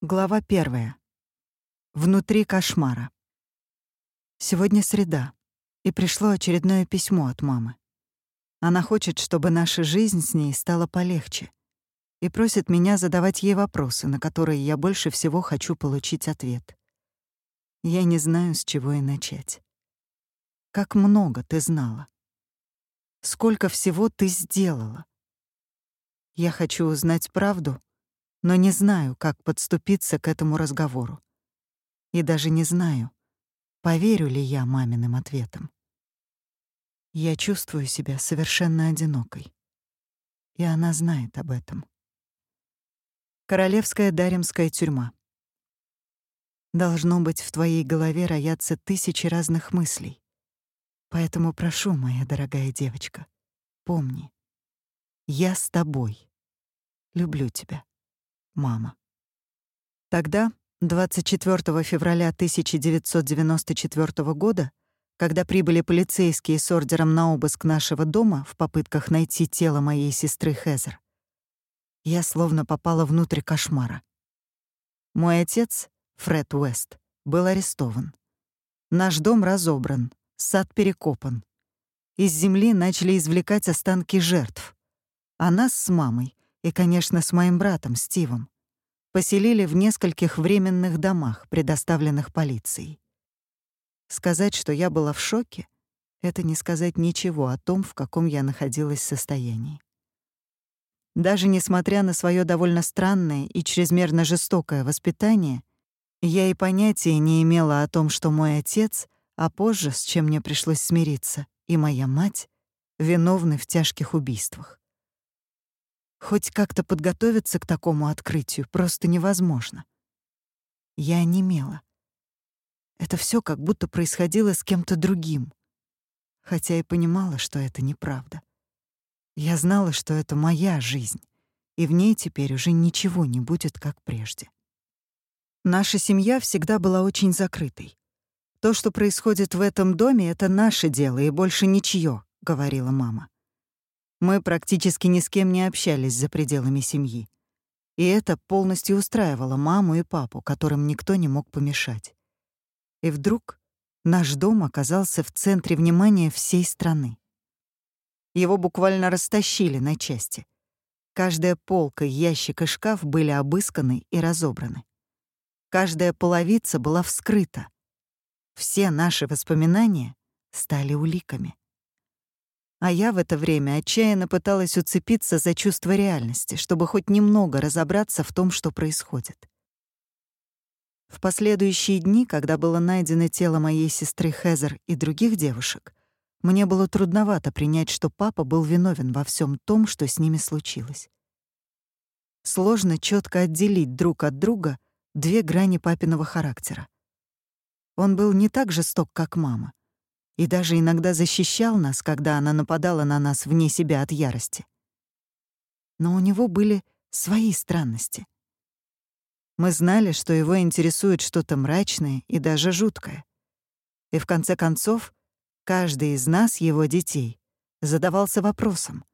Глава первая. Внутри кошмара. Сегодня среда, и пришло очередное письмо от мамы. Она хочет, чтобы наша жизнь с ней стала полегче, и просит меня задавать ей вопросы, на которые я больше всего хочу получить ответ. Я не знаю, с чего и начать. Как много ты знала. Сколько всего ты сделала. Я хочу узнать правду — но не знаю, как подступиться к этому разговору. И даже не знаю, поверю ли я маминым ответам. Я чувствую себя совершенно одинокой. И она знает об этом. Королевская Даремская тюрьма. Должно быть, в твоей голове роятся тысячи разных мыслей. Поэтому прошу, моя дорогая девочка, помни, я с тобой. Люблю тебя мама. Тогда, 24 февраля 1994 года, когда прибыли полицейские с ордером на обыск нашего дома в попытках найти тело моей сестры Хезер, я словно попала внутрь кошмара. Мой отец, Фред Уэст, был арестован. Наш дом разобран, сад перекопан. Из земли начали извлекать останки жертв. А нас с мамой и, конечно, с моим братом Стивом, поселили в нескольких временных домах, предоставленных полицией. Сказать, что я была в шоке, это не сказать ничего о том, в каком я находилась состоянии. Даже несмотря на свое довольно странное и чрезмерно жестокое воспитание, я и понятия не имела о том, что мой отец, а позже, с чем мне пришлось смириться, и моя мать виновны в тяжких убийствах. Хоть как-то подготовиться к такому открытию просто невозможно. Я онемела. Это все как будто происходило с кем-то другим. Хотя и понимала, что это неправда. Я знала, что это моя жизнь, и в ней теперь уже ничего не будет, как прежде. Наша семья всегда была очень закрытой. То, что происходит в этом доме, — это наше дело и больше ничье, — говорила мама. Мы практически ни с кем не общались за пределами семьи. И это полностью устраивало маму и папу, которым никто не мог помешать. И вдруг наш дом оказался в центре внимания всей страны. Его буквально растащили на части. Каждая полка, ящик и шкаф были обысканы и разобраны. Каждая половица была вскрыта. Все наши воспоминания стали уликами. А я в это время отчаянно пыталась уцепиться за чувство реальности, чтобы хоть немного разобраться в том, что происходит. В последующие дни, когда было найдено тело моей сестры Хезер и других девушек, мне было трудновато принять, что папа был виновен во всем том, что с ними случилось. Сложно четко отделить друг от друга две грани папиного характера. Он был не так жесток, как мама, и даже иногда защищал нас, когда она нападала на нас вне себя от ярости. Но у него были свои странности. Мы знали, что его интересует что-то мрачное и даже жуткое. И в конце концов, каждый из нас, его детей, задавался вопросом,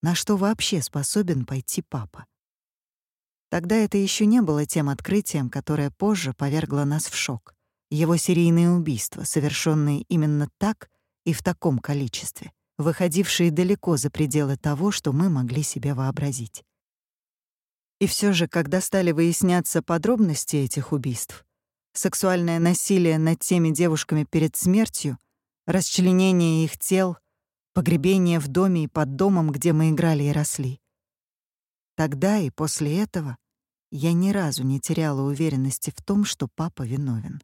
на что вообще способен пойти папа. Тогда это еще не было тем открытием, которое позже повергло нас в шок его серийные убийства, совершенные именно так и в таком количестве, выходившие далеко за пределы того, что мы могли себе вообразить. И все же, когда стали выясняться подробности этих убийств, сексуальное насилие над теми девушками перед смертью, расчленение их тел, погребение в доме и под домом, где мы играли и росли. Тогда и после этого я ни разу не теряла уверенности в том, что папа виновен.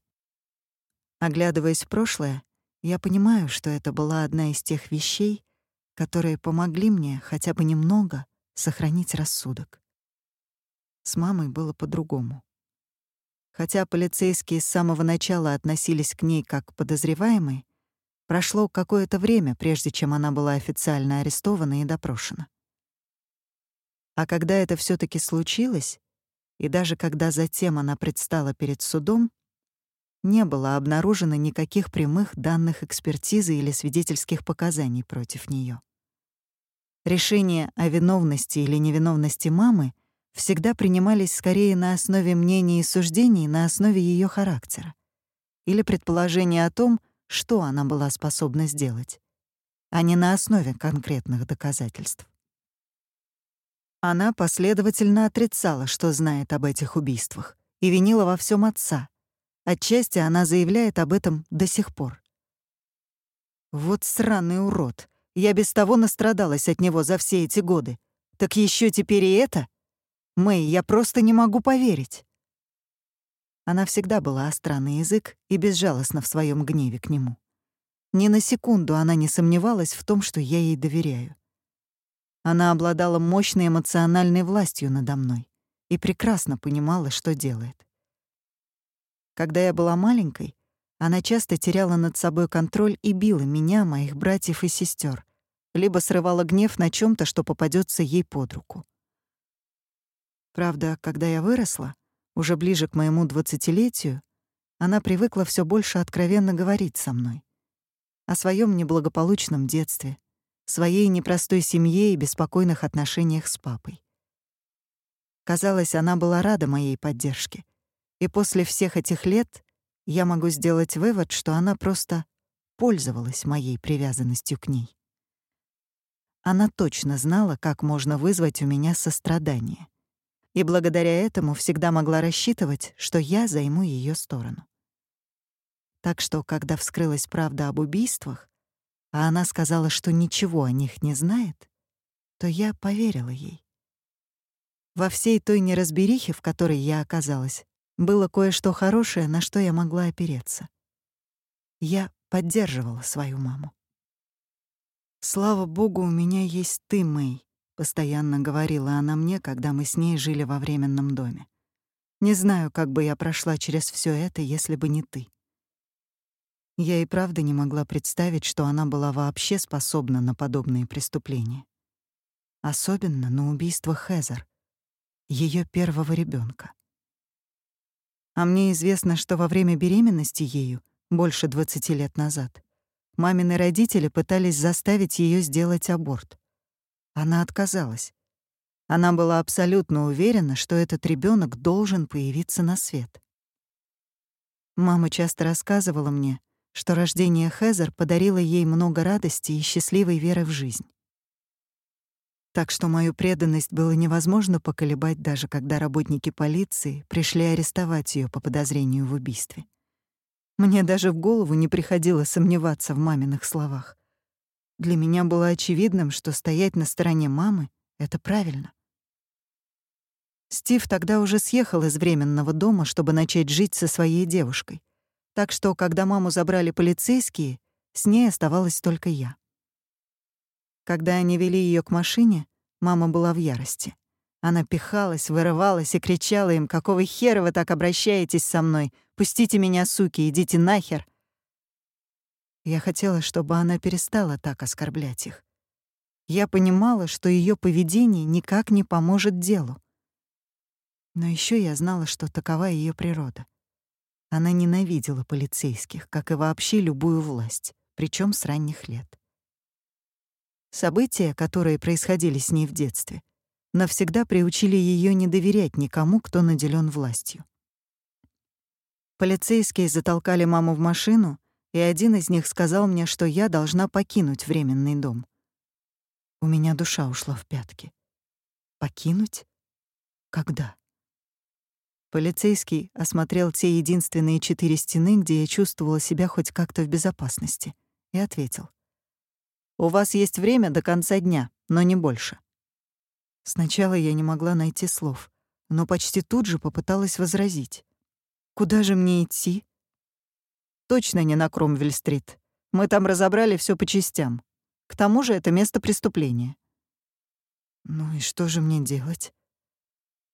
Оглядываясь в прошлое, я понимаю, что это была одна из тех вещей, которые помогли мне хотя бы немного сохранить рассудок. С мамой было по-другому. Хотя полицейские с самого начала относились к ней как к подозреваемой, прошло какое-то время, прежде чем она была официально арестована и допрошена. А когда это все таки случилось, и даже когда затем она предстала перед судом, не было обнаружено никаких прямых данных экспертизы или свидетельских показаний против нее. Решение о виновности или невиновности мамы всегда принимались скорее на основе мнений и суждений, на основе ее характера или предположения о том, что она была способна сделать, а не на основе конкретных доказательств. Она последовательно отрицала, что знает об этих убийствах, и винила во всем отца. Отчасти она заявляет об этом до сих пор. Вот сраный урод. Я без того настрадалась от него за все эти годы. Так еще теперь и это? Мэй, я просто не могу поверить. Она всегда была остра на язык и безжалостна в своем гневе к нему. Ни на секунду она не сомневалась в том, что я ей доверяю. Она обладала мощной эмоциональной властью надо мной и прекрасно понимала, что делает. Когда я была маленькой, она часто теряла над собой контроль и била меня, моих братьев и сестер, либо срывала гнев на чем то что попадется ей под руку. Правда, когда я выросла, уже ближе к моему двадцатилетию, она привыкла все больше откровенно говорить со мной. О своем неблагополучном детстве, своей непростой семье и беспокойных отношениях с папой. Казалось, она была рада моей поддержке. И после всех этих лет я могу сделать вывод, что она просто пользовалась моей привязанностью к ней. Она точно знала, как можно вызвать у меня сострадание и благодаря этому всегда могла рассчитывать, что я займу ее сторону. Так что, когда вскрылась правда об убийствах, а она сказала, что ничего о них не знает, то я поверила ей. Во всей той неразберихе, в которой я оказалась, было кое-что хорошее, на что я могла опереться. Я поддерживала свою маму. Слава богу, у меня есть ты, Мэй, постоянно говорила она мне, когда мы с ней жили во временном доме. Не знаю, как бы я прошла через все это, если бы не ты. Я и правда не могла представить, что она была вообще способна на подобные преступления. Особенно на убийство Хезер, ее первого ребенка. А мне известно, что во время беременности ею, больше 20 лет назад, мамины родители пытались заставить ее сделать аборт. Она отказалась. Она была абсолютно уверена, что этот ребенок должен появиться на свет. Мама часто рассказывала мне, что рождение Хезер подарило ей много радости и счастливой веры в жизнь. Так что мою преданность было невозможно поколебать даже когда работники полиции пришли арестовать ее по подозрению в убийстве. Мне даже в голову не приходило сомневаться в маминых словах. Для меня было очевидным, что стоять на стороне мамы — это правильно. Стив тогда уже съехал из временного дома, чтобы начать жить со своей девушкой. Так что, когда маму забрали полицейские, с ней оставалась только я. Когда они вели ее к машине, мама была в ярости. Она пихалась, вырывалась и кричала им, «Какого хера вы так обращаетесь со мной? Пустите меня, суки, идите нахер!» Я хотела, чтобы она перестала так оскорблять их. Я понимала, что ее поведение никак не поможет делу. Но еще я знала, что такова ее природа. Она ненавидела полицейских, как и вообще любую власть, причем с ранних лет. События, которые происходили с ней в детстве, навсегда приучили ее не доверять никому, кто наделен властью. Полицейские затолкали маму в машину и один из них сказал мне, что я должна покинуть временный дом. У меня душа ушла в пятки. Покинуть? Когда? Полицейский осмотрел те единственные четыре стены, где я чувствовала себя хоть как-то в безопасности, и ответил. «У вас есть время до конца дня, но не больше». Сначала я не могла найти слов, но почти тут же попыталась возразить. «Куда же мне идти? Точно не на Кромвель-стрит. Мы там разобрали все по частям. К тому же это место преступления. Ну и что же мне делать?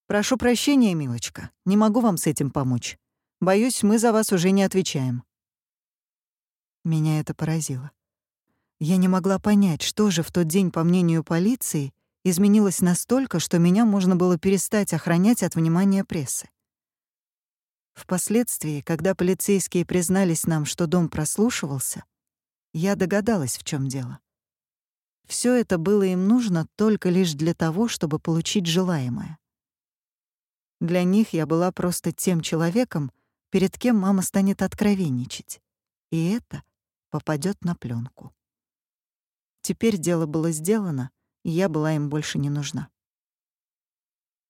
Прошу прощения, милочка, не могу вам с этим помочь. Боюсь, мы за вас уже не отвечаем. Меня это поразило. Я не могла понять, что же в тот день, по мнению полиции, изменилось настолько, что меня можно было перестать охранять от внимания прессы. Впоследствии, когда полицейские признались нам, что дом прослушивался, я догадалась, в чем дело. Все это было им нужно только лишь для того, чтобы получить желаемое. Для них я была просто тем человеком, перед кем мама станет откровенничать. И это попадет на пленку. Теперь дело было сделано, и я была им больше не нужна.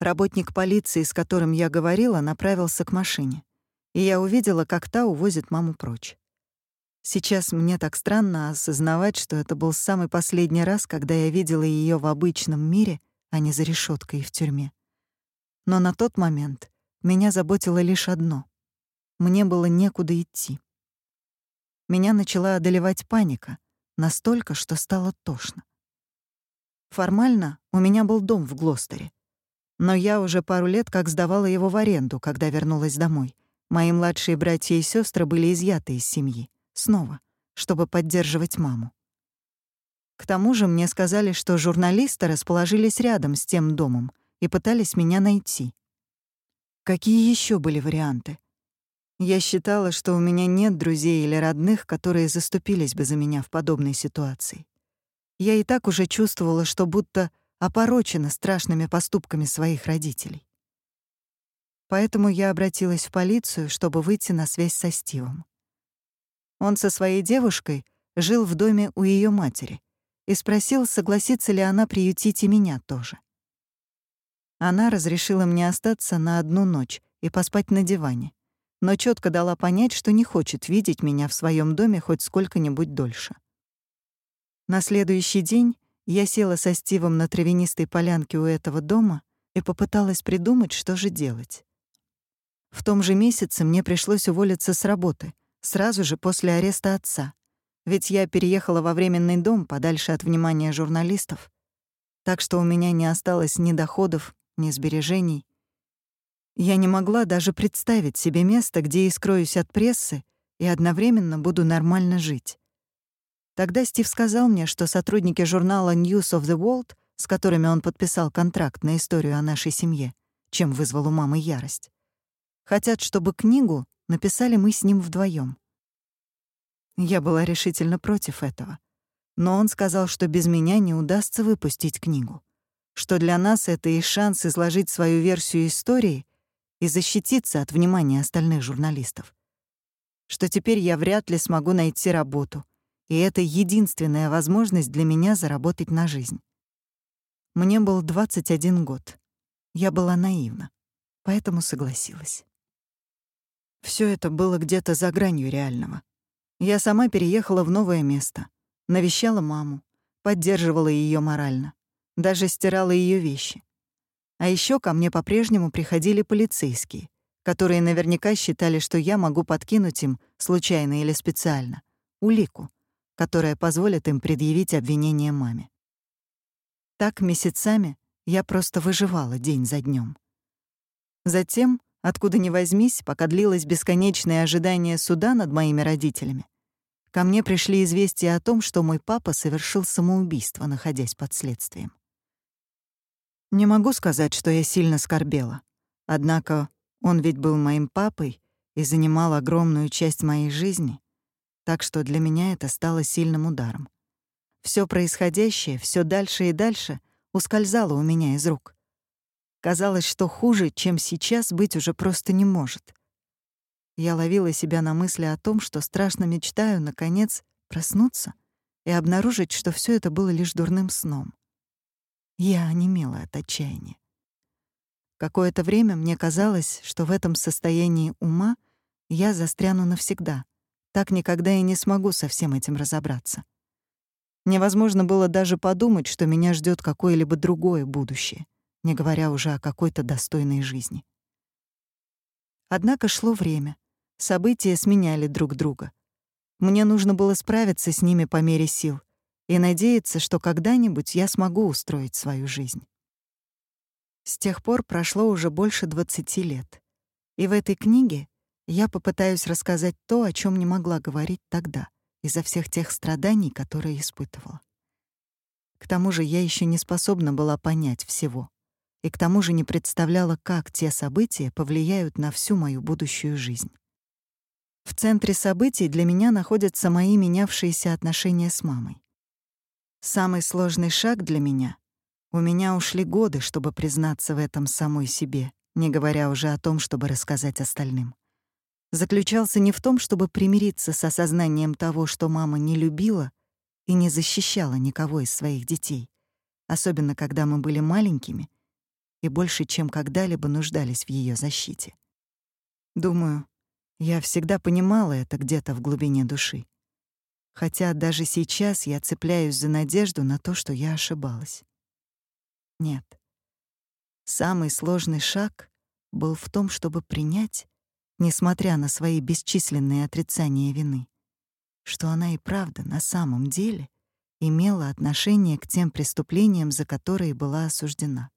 Работник полиции, с которым я говорила, направился к машине, и я увидела, как та увозит маму прочь. Сейчас мне так странно осознавать, что это был самый последний раз, когда я видела ее в обычном мире, а не за решеткой и в тюрьме. Но на тот момент меня заботило лишь одно — мне было некуда идти. Меня начала одолевать паника, настолько, что стало тошно. Формально у меня был дом в Глостере, но я уже пару лет как сдавала его в аренду, когда вернулась домой. Мои младшие братья и сестры были изъяты из семьи. Снова, чтобы поддерживать маму. К тому же мне сказали, что журналисты расположились рядом с тем домом и пытались меня найти. Какие еще были варианты? Я считала, что у меня нет друзей или родных, которые заступились бы за меня в подобной ситуации. Я и так уже чувствовала, что будто опорочена страшными поступками своих родителей. Поэтому я обратилась в полицию, чтобы выйти на связь со Стивом. Он со своей девушкой жил в доме у ее матери и спросил, согласится ли она приютить и меня тоже. Она разрешила мне остаться на одну ночь и поспать на диване, но четко дала понять, что не хочет видеть меня в своем доме хоть сколько-нибудь дольше. На следующий день я села со Стивом на травянистой полянке у этого дома и попыталась придумать, что же делать. В том же месяце мне пришлось уволиться с работы, сразу же после ареста отца, ведь я переехала во временный дом подальше от внимания журналистов, так что у меня не осталось ни доходов, ни сбережений. Я не могла даже представить себе место, где и скроюсь от прессы и одновременно буду нормально жить. Тогда Стив сказал мне, что сотрудники журнала News of the World, с которыми он подписал контракт на историю о нашей семье, чем вызвал у мамы ярость, хотят, чтобы книгу написали мы с ним вдвоем. Я была решительно против этого. Но он сказал, что без меня не удастся выпустить книгу, что для нас это и шанс изложить свою версию истории и защититься от внимания остальных журналистов. Что теперь я вряд ли смогу найти работу, и это единственная возможность для меня заработать на жизнь. Мне был 21 год. Я была наивна, поэтому согласилась. Все это было где-то за гранью реального. Я сама переехала в новое место, навещала маму, поддерживала ее морально, даже стирала ее вещи. А еще ко мне по-прежнему приходили полицейские, которые наверняка считали, что я могу подкинуть им, случайно или специально, улику, которая позволит им предъявить обвинение маме. Так месяцами я просто выживала день за днем. Затем Откуда ни возьмись, пока длилось бесконечное ожидание суда над моими родителями, ко мне пришли известия о том, что мой папа совершил самоубийство, находясь под следствием. Не могу сказать, что я сильно скорбела. Однако он ведь был моим папой и занимал огромную часть моей жизни, так что для меня это стало сильным ударом. Все происходящее все дальше и дальше ускользало у меня из рук. Казалось, что хуже, чем сейчас, быть уже просто не может. Я ловила себя на мысли о том, что страшно мечтаю, наконец, проснуться и обнаружить, что все это было лишь дурным сном. Я онемела от отчаяния. Какое-то время мне казалось, что в этом состоянии ума я застряну навсегда. Так никогда и не смогу со всем этим разобраться. Невозможно было даже подумать, что меня ждет какое-либо другое будущее не говоря уже о какой-то достойной жизни. Однако шло время. События сменяли друг друга. Мне нужно было справиться с ними по мере сил и надеяться, что когда-нибудь я смогу устроить свою жизнь. С тех пор прошло уже больше 20 лет. И в этой книге я попытаюсь рассказать то, о чем не могла говорить тогда, из-за всех тех страданий, которые испытывала. К тому же я еще не способна была понять всего и к тому же не представляла, как те события повлияют на всю мою будущую жизнь. В центре событий для меня находятся мои менявшиеся отношения с мамой. Самый сложный шаг для меня — у меня ушли годы, чтобы признаться в этом самой себе, не говоря уже о том, чтобы рассказать остальным, заключался не в том, чтобы примириться с осознанием того, что мама не любила и не защищала никого из своих детей, особенно когда мы были маленькими и больше, чем когда-либо нуждались в ее защите. Думаю, я всегда понимала это где-то в глубине души. Хотя даже сейчас я цепляюсь за надежду на то, что я ошибалась. Нет. Самый сложный шаг был в том, чтобы принять, несмотря на свои бесчисленные отрицания вины, что она и правда на самом деле имела отношение к тем преступлениям, за которые была осуждена.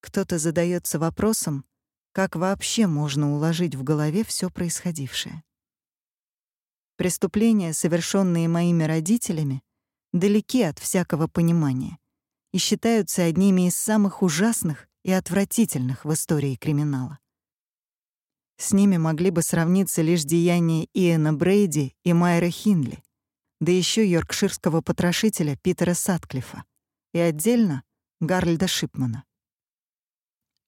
Кто-то задается вопросом, как вообще можно уложить в голове все происходившее. Преступления, совершенные моими родителями, далеки от всякого понимания и считаются одними из самых ужасных и отвратительных в истории криминала. С ними могли бы сравниться лишь деяния Иэна Брейди и Майра Хинли, да еще йоркширского потрошителя Питера Сатклифа и отдельно Гарльда Шипмана.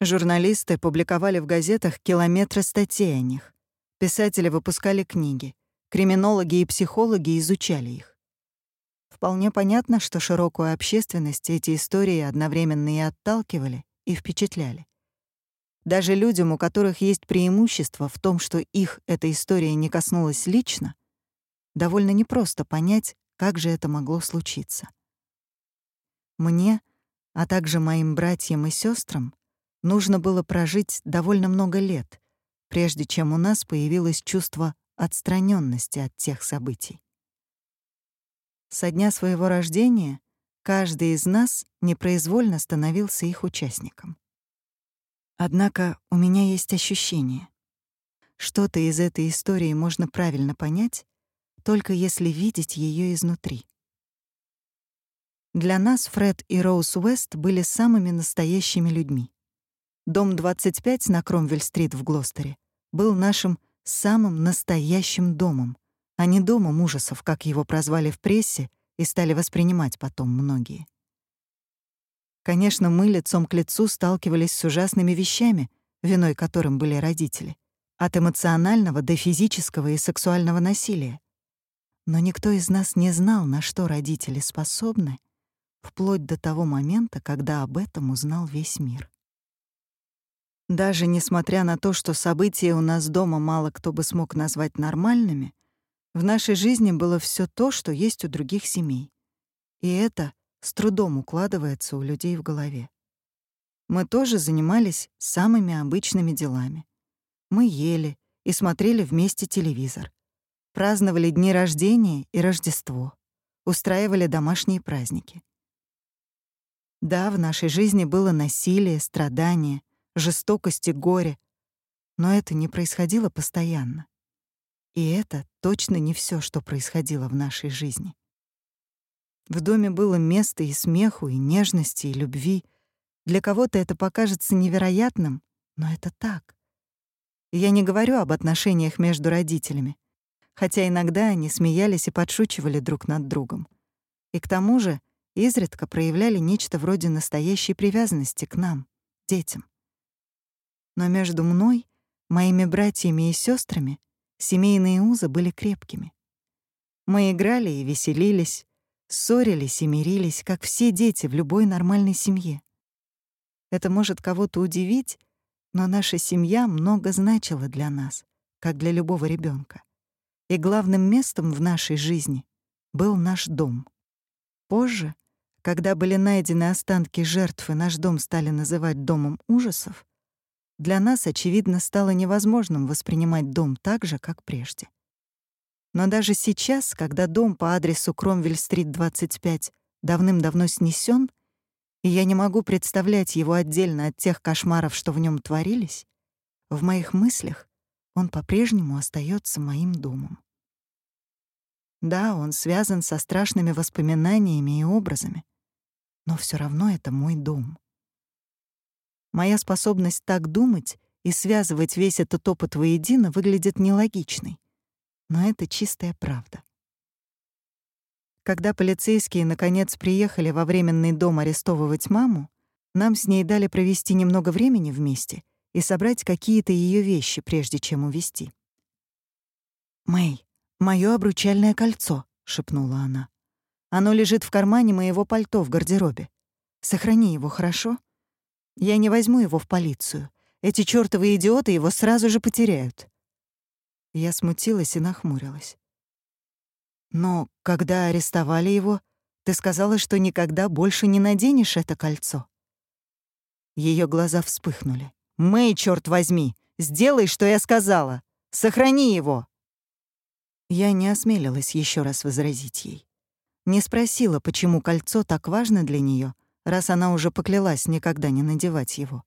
Журналисты публиковали в газетах километры статей о них. Писатели выпускали книги. Криминологи и психологи изучали их. Вполне понятно, что широкую общественность эти истории одновременно и отталкивали, и впечатляли. Даже людям, у которых есть преимущество в том, что их эта история не коснулась лично, довольно непросто понять, как же это могло случиться. Мне, а также моим братьям и сестрам, нужно было прожить довольно много лет, прежде чем у нас появилось чувство отстраненности от тех событий. Со дня своего рождения каждый из нас непроизвольно становился их участником. Однако у меня есть ощущение. Что-то из этой истории можно правильно понять, только если видеть ее изнутри. Для нас Фред и Роуз Уэст были самыми настоящими людьми. Дом 25 на Кромвель-стрит в Глостере был нашим самым настоящим домом, а не домом ужасов, как его прозвали в прессе и стали воспринимать потом многие. Конечно, мы лицом к лицу сталкивались с ужасными вещами, виной которым были родители, от эмоционального до физического и сексуального насилия. Но никто из нас не знал, на что родители способны, вплоть до того момента, когда об этом узнал весь мир. Даже несмотря на то, что события у нас дома мало кто бы смог назвать нормальными, в нашей жизни было все то, что есть у других семей. И это с трудом укладывается у людей в голове. Мы тоже занимались самыми обычными делами. Мы ели и смотрели вместе телевизор, праздновали дни рождения и Рождество, устраивали домашние праздники. Да, в нашей жизни было насилие, страдания — жестокость и горе. Но это не происходило постоянно. И это точно не все, что происходило в нашей жизни. В доме было место и смеху, и нежности, и любви. Для кого-то это покажется невероятным, но это так. Я не говорю об отношениях между родителями, хотя иногда они смеялись и подшучивали друг над другом. И к тому же изредка проявляли нечто вроде настоящей привязанности к нам, детям но между мной, моими братьями и сестрами семейные узы были крепкими. Мы играли и веселились, ссорились и мирились, как все дети в любой нормальной семье. Это может кого-то удивить, но наша семья много значила для нас, как для любого ребенка. И главным местом в нашей жизни был наш дом. Позже, когда были найдены останки жертвы, наш дом стали называть домом ужасов, для нас, очевидно, стало невозможным воспринимать дом так же, как прежде. Но даже сейчас, когда дом по адресу Кромвель-стрит, 25, давным-давно снесен, и я не могу представлять его отдельно от тех кошмаров, что в нем творились, в моих мыслях он по-прежнему остается моим домом. Да, он связан со страшными воспоминаниями и образами, но все равно это мой дом. Моя способность так думать и связывать весь этот опыт воедино выглядит нелогичной. Но это чистая правда. Когда полицейские наконец приехали во временный дом арестовывать маму, нам с ней дали провести немного времени вместе и собрать какие-то ее вещи, прежде чем увезти. «Мэй, моё обручальное кольцо», — шепнула она. «Оно лежит в кармане моего пальто в гардеробе. Сохрани его, хорошо? Я не возьму его в полицию. Эти чёртовы идиоты его сразу же потеряют». Я смутилась и нахмурилась. «Но когда арестовали его, ты сказала, что никогда больше не наденешь это кольцо». Ее глаза вспыхнули. «Мэй, черт возьми, сделай, что я сказала! Сохрани его!» Я не осмелилась еще раз возразить ей. Не спросила, почему кольцо так важно для нее, раз она уже поклялась никогда не надевать его.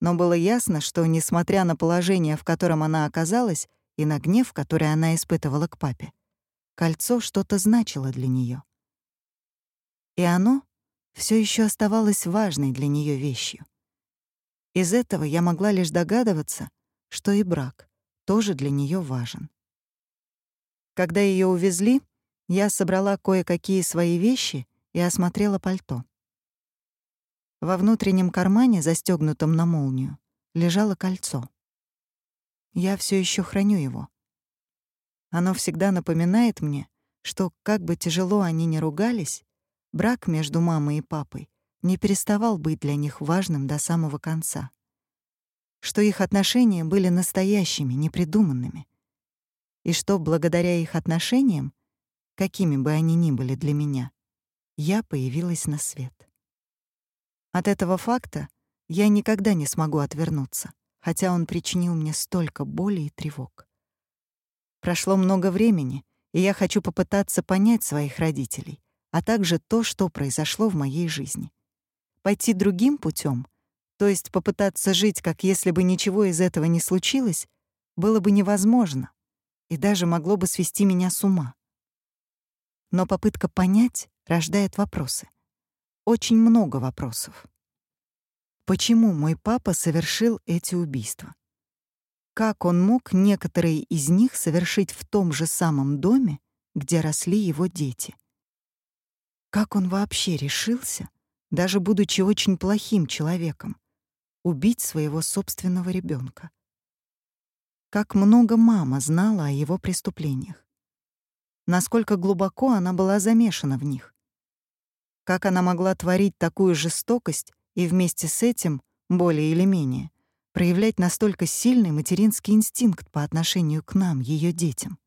Но было ясно, что, несмотря на положение, в котором она оказалась, и на гнев, который она испытывала к папе, кольцо что-то значило для нее. И оно все еще оставалось важной для нее вещью. Из этого я могла лишь догадываться, что и брак тоже для нее важен. Когда ее увезли, я собрала кое-какие свои вещи и осмотрела пальто. Во внутреннем кармане, застегнутом на молнию, лежало кольцо. Я все еще храню его. Оно всегда напоминает мне, что, как бы тяжело они ни ругались, брак между мамой и папой не переставал быть для них важным до самого конца. Что их отношения были настоящими, непридуманными. И что благодаря их отношениям, какими бы они ни были для меня, я появилась на свет. От этого факта я никогда не смогу отвернуться, хотя он причинил мне столько боли и тревог. Прошло много времени, и я хочу попытаться понять своих родителей, а также то, что произошло в моей жизни. Пойти другим путем, то есть попытаться жить, как если бы ничего из этого не случилось, было бы невозможно и даже могло бы свести меня с ума. Но попытка понять рождает вопросы. Очень много вопросов. Почему мой папа совершил эти убийства? Как он мог некоторые из них совершить в том же самом доме, где росли его дети? Как он вообще решился даже будучи очень плохим человеком, убить своего собственного ребенка. Как много мама знала о его преступлениях. Насколько глубоко она была замешана в них. Как она могла творить такую жестокость и вместе с этим, более или менее, проявлять настолько сильный материнский инстинкт по отношению к нам, ее детям.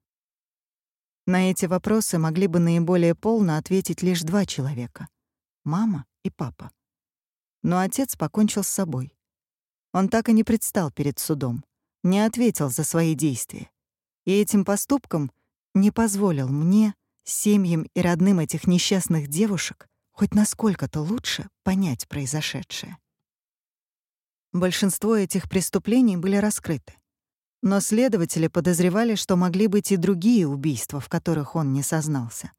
На эти вопросы могли бы наиболее полно ответить лишь два человека — мама и папа. Но отец покончил с собой. Он так и не предстал перед судом, не ответил за свои действия. И этим поступком не позволил мне, семьям и родным этих несчастных девушек хоть насколько-то лучше понять произошедшее. Большинство этих преступлений были раскрыты. Но следователи подозревали, что могли быть и другие убийства, в которых он не сознался.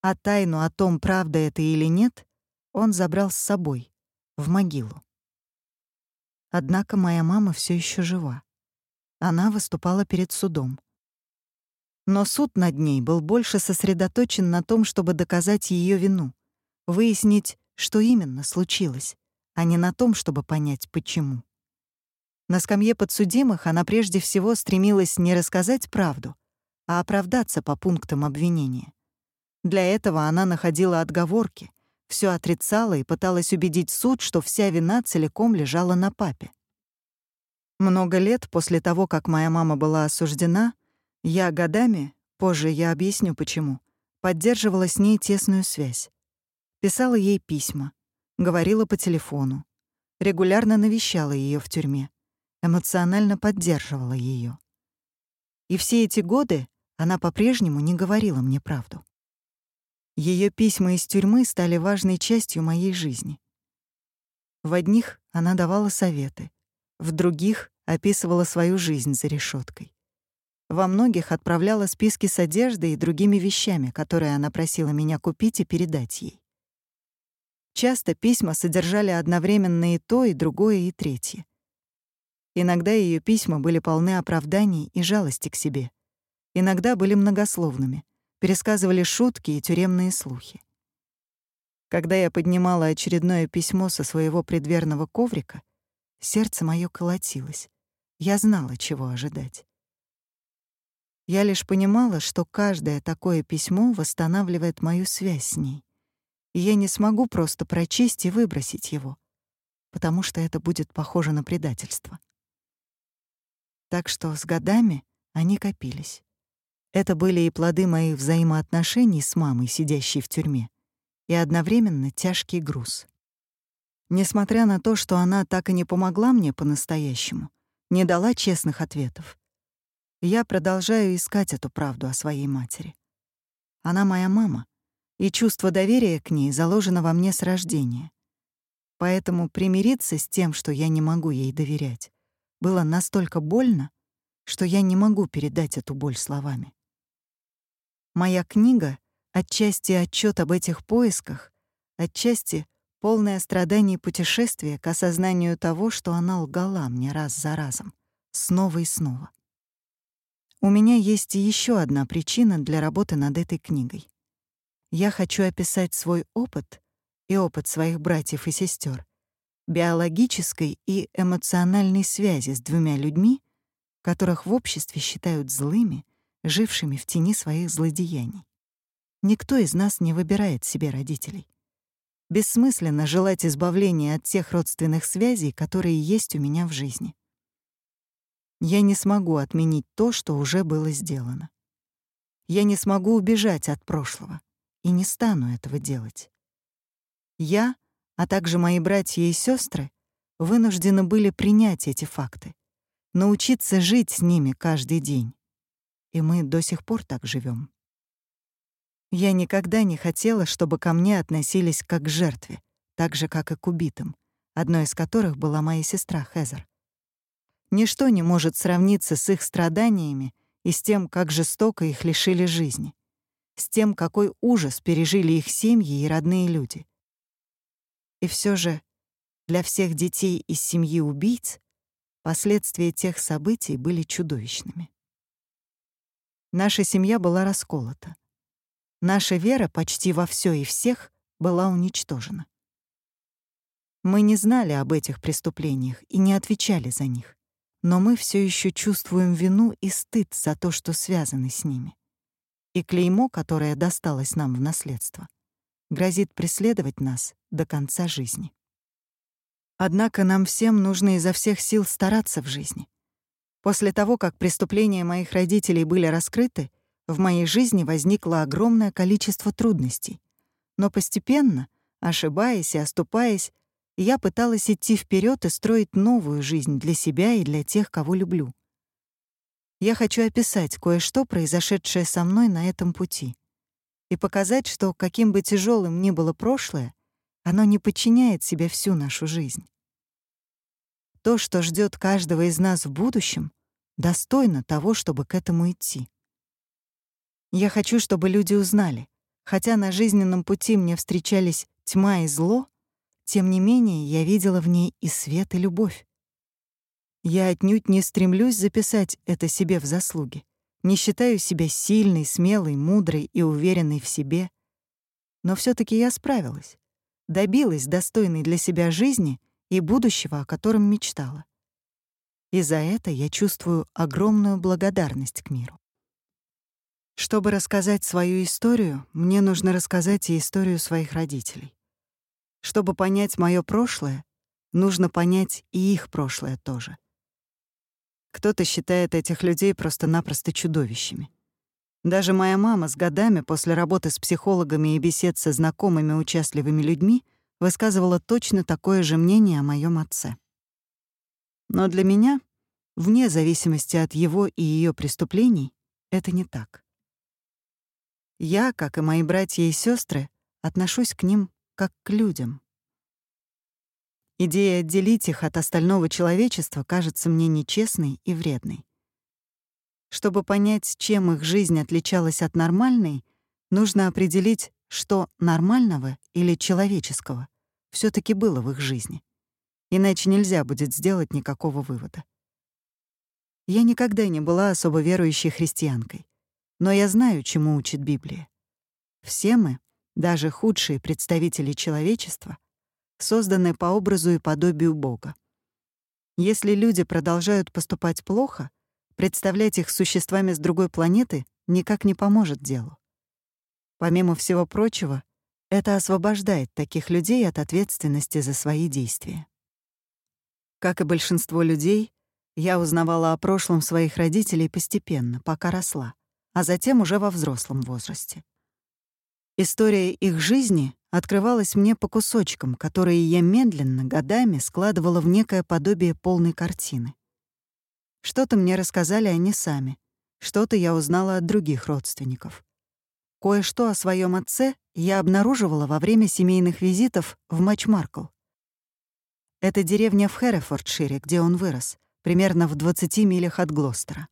А тайну о том, правда это или нет, он забрал с собой, в могилу. Однако моя мама все еще жива. Она выступала перед судом. Но суд над ней был больше сосредоточен на том, чтобы доказать ее вину, выяснить, что именно случилось, а не на том, чтобы понять, почему. На скамье подсудимых она прежде всего стремилась не рассказать правду, а оправдаться по пунктам обвинения. Для этого она находила отговорки, все отрицала и пыталась убедить суд, что вся вина целиком лежала на папе. Много лет после того, как моя мама была осуждена, я годами, позже я объясню почему, поддерживала с ней тесную связь. Писала ей письма, говорила по телефону, регулярно навещала ее в тюрьме, эмоционально поддерживала ее. И все эти годы она по-прежнему не говорила мне правду. Ее письма из тюрьмы стали важной частью моей жизни. В одних она давала советы, в других описывала свою жизнь за решеткой. Во многих отправляла списки с одеждой и другими вещами, которые она просила меня купить и передать ей. Часто письма содержали одновременно и то, и другое, и третье. Иногда ее письма были полны оправданий и жалости к себе. Иногда были многословными, пересказывали шутки и тюремные слухи. Когда я поднимала очередное письмо со своего предверного коврика, сердце мое колотилось. Я знала, чего ожидать. Я лишь понимала, что каждое такое письмо восстанавливает мою связь с ней. И я не смогу просто прочесть и выбросить его, потому что это будет похоже на предательство. Так что с годами они копились. Это были и плоды моих взаимоотношений с мамой, сидящей в тюрьме, и одновременно тяжкий груз. Несмотря на то, что она так и не помогла мне по-настоящему, не дала честных ответов, я продолжаю искать эту правду о своей матери. Она моя мама, и чувство доверия к ней заложено во мне с рождения. Поэтому примириться с тем, что я не могу ей доверять, было настолько больно, что я не могу передать эту боль словами. Моя книга — отчасти отчет об этих поисках, отчасти полное страданий путешествие к осознанию того, что она лгала мне раз за разом, снова и снова. У меня есть еще одна причина для работы над этой книгой. Я хочу описать свой опыт и опыт своих братьев и сестер биологической и эмоциональной связи с двумя людьми, которых в обществе считают злыми, жившими в тени своих злодеяний. Никто из нас не выбирает себе родителей. Бессмысленно желать избавления от тех родственных связей, которые есть у меня в жизни. Я не смогу отменить то, что уже было сделано. Я не смогу убежать от прошлого и не стану этого делать. Я, а также мои братья и сестры, вынуждены были принять эти факты, научиться жить с ними каждый день и мы до сих пор так живем. Я никогда не хотела, чтобы ко мне относились как к жертве, так же, как и к убитым, одной из которых была моя сестра Хезер. Ничто не может сравниться с их страданиями и с тем, как жестоко их лишили жизни, с тем, какой ужас пережили их семьи и родные люди. И все же для всех детей из семьи убийц последствия тех событий были чудовищными. Наша семья была расколота. Наша вера почти во все и всех была уничтожена. Мы не знали об этих преступлениях и не отвечали за них, но мы все еще чувствуем вину и стыд за то, что связаны с ними. И клеймо, которое досталось нам в наследство, грозит преследовать нас до конца жизни. Однако нам всем нужно изо всех сил стараться в жизни, После того, как преступления моих родителей были раскрыты, в моей жизни возникло огромное количество трудностей. Но постепенно, ошибаясь и оступаясь, я пыталась идти вперед и строить новую жизнь для себя и для тех, кого люблю. Я хочу описать кое-что, произошедшее со мной на этом пути, и показать, что, каким бы тяжелым ни было прошлое, оно не подчиняет себе всю нашу жизнь. То, что ждет каждого из нас в будущем, достойно того, чтобы к этому идти. Я хочу, чтобы люди узнали, хотя на жизненном пути мне встречались тьма и зло, тем не менее я видела в ней и свет, и любовь. Я отнюдь не стремлюсь записать это себе в заслуги. Не считаю себя сильной, смелой, мудрой и уверенной в себе. Но все таки я справилась. Добилась достойной для себя жизни и будущего, о котором мечтала. И за это я чувствую огромную благодарность к миру. Чтобы рассказать свою историю, мне нужно рассказать и историю своих родителей. Чтобы понять моё прошлое, нужно понять и их прошлое тоже. Кто-то считает этих людей просто-напросто чудовищами. Даже моя мама с годами после работы с психологами и бесед со знакомыми участливыми людьми высказывала точно такое же мнение о моем отце. Но для меня, вне зависимости от его и ее преступлений, это не так. Я, как и мои братья и сестры, отношусь к ним как к людям. Идея отделить их от остального человечества кажется мне нечестной и вредной. Чтобы понять, чем их жизнь отличалась от нормальной, нужно определить, что нормального или человеческого все таки было в их жизни. Иначе нельзя будет сделать никакого вывода. Я никогда не была особо верующей христианкой, но я знаю, чему учит Библия. Все мы, даже худшие представители человечества, созданы по образу и подобию Бога. Если люди продолжают поступать плохо, представлять их существами с другой планеты никак не поможет делу. Помимо всего прочего, это освобождает таких людей от ответственности за свои действия. Как и большинство людей, я узнавала о прошлом своих родителей постепенно, пока росла, а затем уже во взрослом возрасте. История их жизни открывалась мне по кусочкам, которые я медленно, годами складывала в некое подобие полной картины. Что-то мне рассказали они сами, что-то я узнала от других родственников. Кое-что о своем отце я обнаруживала во время семейных визитов в Матчмаркл. Это деревня в Хэррифордшире, где он вырос, примерно в 20 милях от Глостера.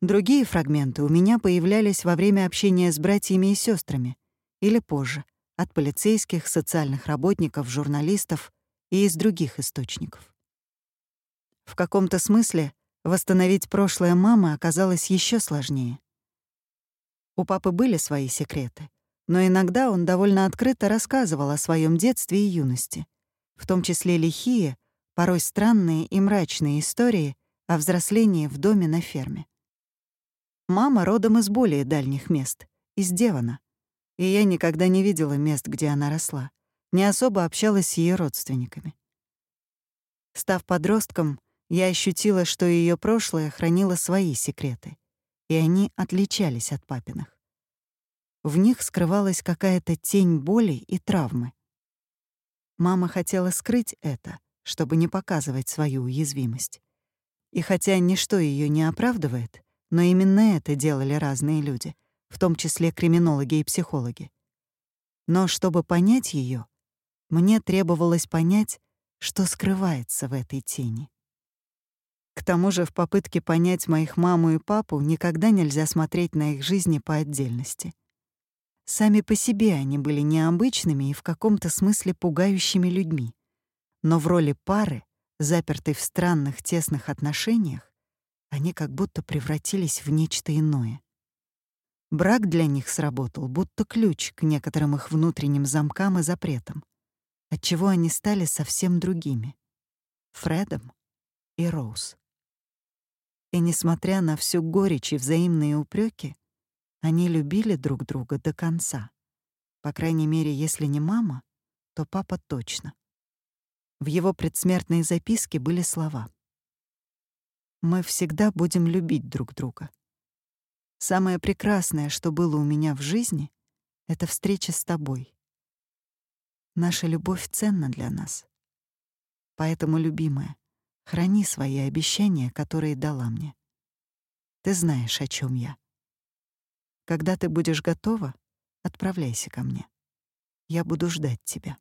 Другие фрагменты у меня появлялись во время общения с братьями и сестрами или позже, от полицейских, социальных работников, журналистов и из других источников. В каком-то смысле восстановить прошлое мамы оказалось еще сложнее. У папы были свои секреты, но иногда он довольно открыто рассказывал о своем детстве и юности, в том числе лихие, порой странные и мрачные истории о взрослении в доме на ферме. Мама родом из более дальних мест, из Девана, и я никогда не видела мест, где она росла, не особо общалась с ее родственниками. Став подростком, я ощутила, что ее прошлое хранило свои секреты, и они отличались от папиных. В них скрывалась какая-то тень боли и травмы. Мама хотела скрыть это, чтобы не показывать свою уязвимость. И хотя ничто ее не оправдывает, но именно это делали разные люди, в том числе криминологи и психологи. Но чтобы понять ее, мне требовалось понять, что скрывается в этой тени. К тому же в попытке понять моих маму и папу никогда нельзя смотреть на их жизни по отдельности. Сами по себе они были необычными и в каком-то смысле пугающими людьми. Но в роли пары, запертой в странных тесных отношениях, они как будто превратились в нечто иное. Брак для них сработал, будто ключ к некоторым их внутренним замкам и запретам, отчего они стали совсем другими — Фредом и Роуз. И несмотря на всю горечь и взаимные упреки, они любили друг друга до конца. По крайней мере, если не мама, то папа точно. В его предсмертной записке были слова — мы всегда будем любить друг друга. Самое прекрасное, что было у меня в жизни, — это встреча с тобой. Наша любовь ценна для нас. Поэтому, любимая, храни свои обещания, которые дала мне. Ты знаешь, о чем я. Когда ты будешь готова, отправляйся ко мне. Я буду ждать тебя.